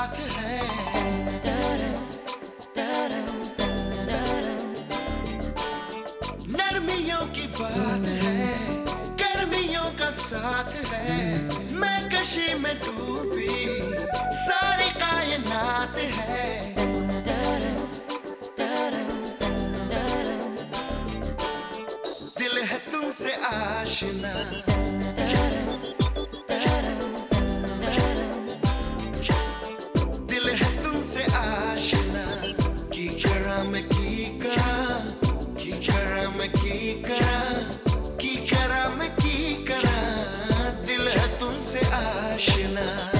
बात है नरमियों की बात है, गर्मियों का साथ है। मैं कशी में डूबी, सारी कायनात है। दिल है तुमसे आशना। você acha nada.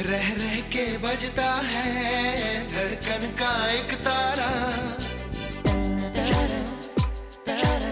रह रह के बजता है धड़कन का एक तारा। तारा तारा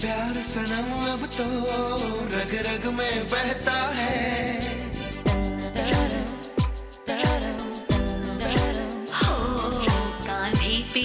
प्यार सनम अब तो रग रग में बहता है। हाँ, हो पे